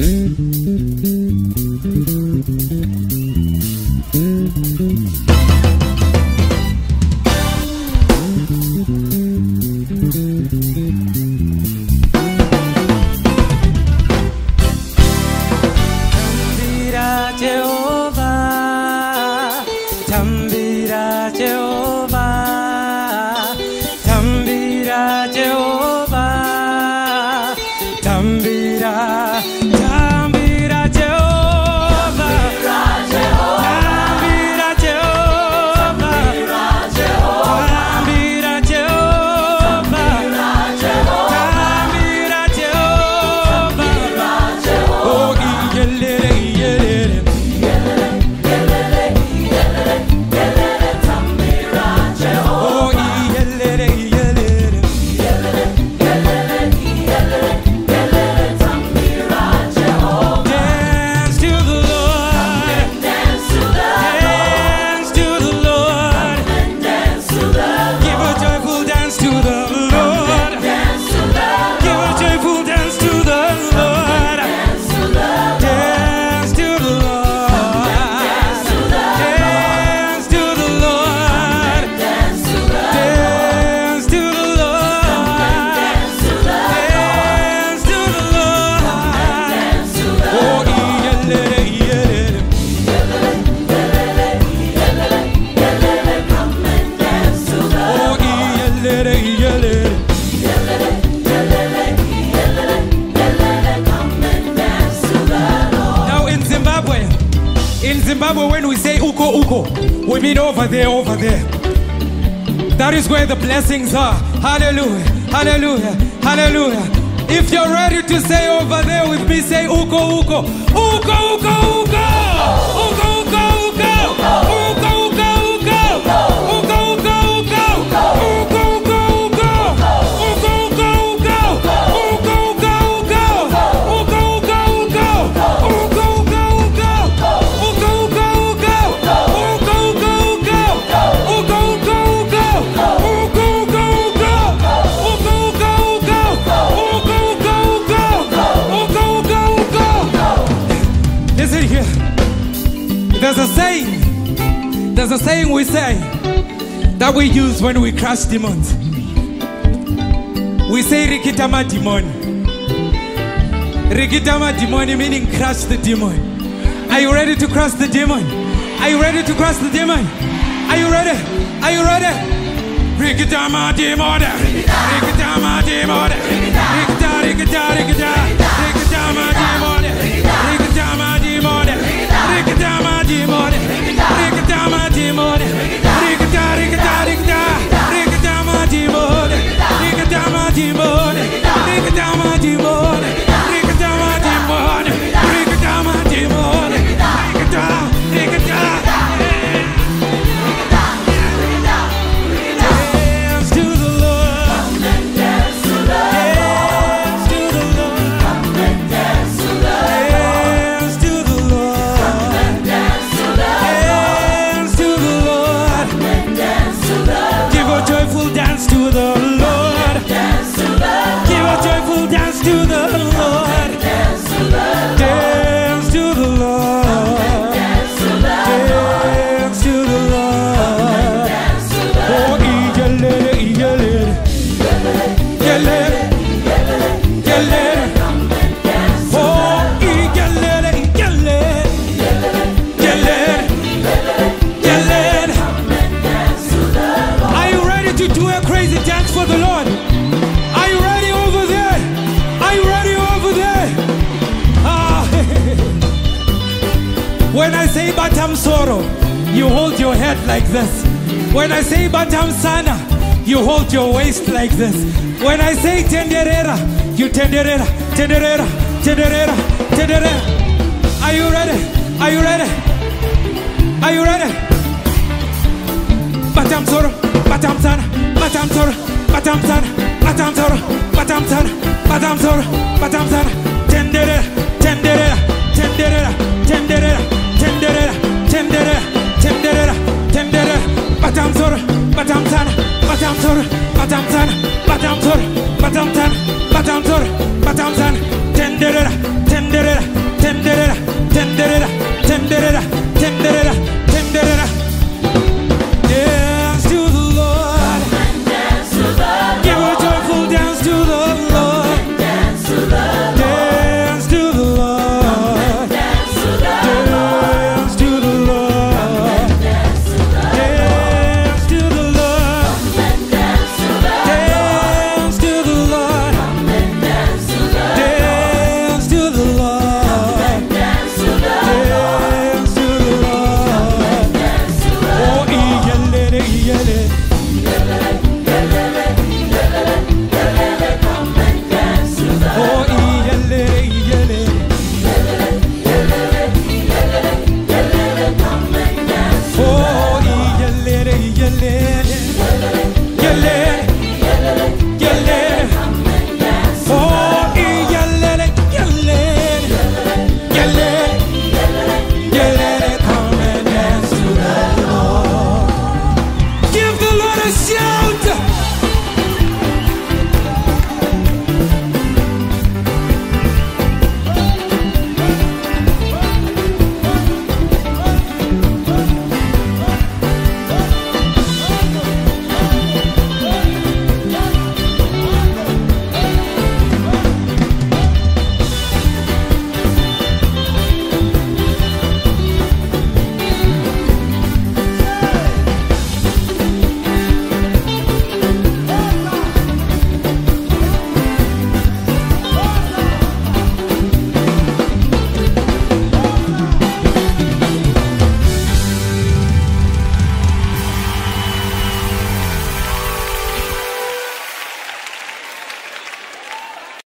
Mm-hmm. Zimbabwe, when we say uko uko, we mean over there, over there. That is where the blessings are. Hallelujah, hallelujah, hallelujah. If you're ready to say over there with me, say uko uko, uko uko uko, uko uko uko, There's a saying we say that we use when we crush demons. We say rikitama demon. Rikitama demon meaning crush the demon. Are you ready to crush the demon? Are you ready to crush the demon? Are you ready? Are you ready? Rikitama demon. Rikitama demon. Rikita, rikita, rikita. Rikitama demon. Soro, you hold your head like this. When I say Batam Sana, you hold your waist like this. When I say Tenderera, you Tenderera, Tenderera, Tenderera, Tenderera. Are you ready? Are you ready? Are you ready? Batam Soro, Batam Sana, Batam Soro, Batam Sana, Batam Soro, Batam Sana, Batam Soro, Batam Sana, Tenderera, Tenderera, live.